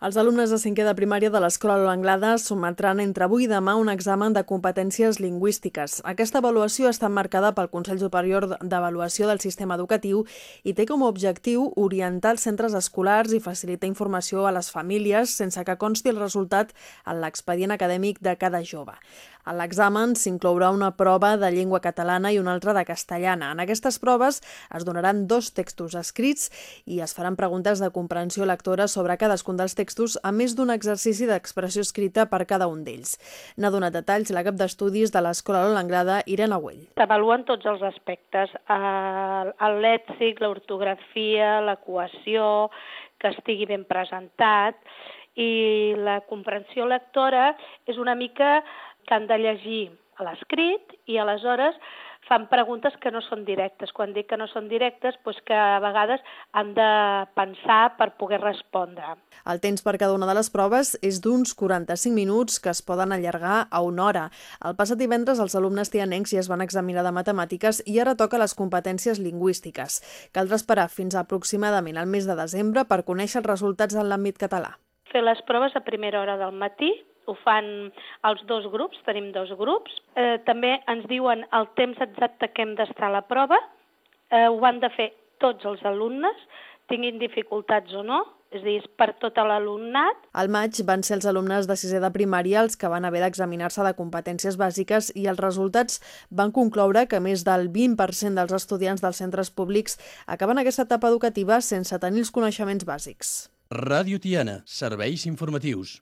Els alumnes de cinquè de primària de l'Escola L'Anglada sometran entre avui i demà un examen de competències lingüístiques. Aquesta avaluació està marcada pel Consell Superior d'Avaluació del Sistema Educatiu i té com a objectiu orientar els centres escolars i facilitar informació a les famílies sense que consti el resultat en l'expedient acadèmic de cada jove. A l'examen s'inclourà una prova de llengua catalana i una altra de castellana. En aquestes proves es donaran dos textos escrits i es faran preguntes de comprensió lectora sobre cadascun dels textos textos, a més d'un exercici d'expressió escrita per cada un d'ells. N'ha donat detalls la cap d'estudis de l'Escola Lola Anglada, Irene Güell. T'avaluen tots els aspectes, el, el lèxic, l'ortografia, la cohesió, que estigui ben presentat, i la comprensió lectora és una mica que han de llegir a l'escrit i aleshores fan preguntes que no són directes. Quan dic que no són directes, doncs que a vegades han de pensar per poder respondre. El temps per cada una de les proves és d'uns 45 minuts que es poden allargar a una hora. El passat divendres els alumnes tianencs ja es van examinar de matemàtiques i ara toca les competències lingüístiques. Caldrà esperar fins a aproximadament al mes de desembre per conèixer els resultats en l'àmbit català. Fer les proves a primera hora del matí ho fan els dos grups, tenim dos grups. Eh, també ens diuen el temps exacte que hem d'estar a la prova, eh, ho han de fer tots els alumnes, tinguin dificultats o no, és a dir, per tot l'alumnat. Al maig van ser els alumnes de sisè de primària els que van haver d'examinar-se de competències bàsiques i els resultats van concloure que més del 20% dels estudiants dels centres públics acaben aquesta etapa educativa sense tenir els coneixements bàsics. Ràdio Tiana, serveis informatius.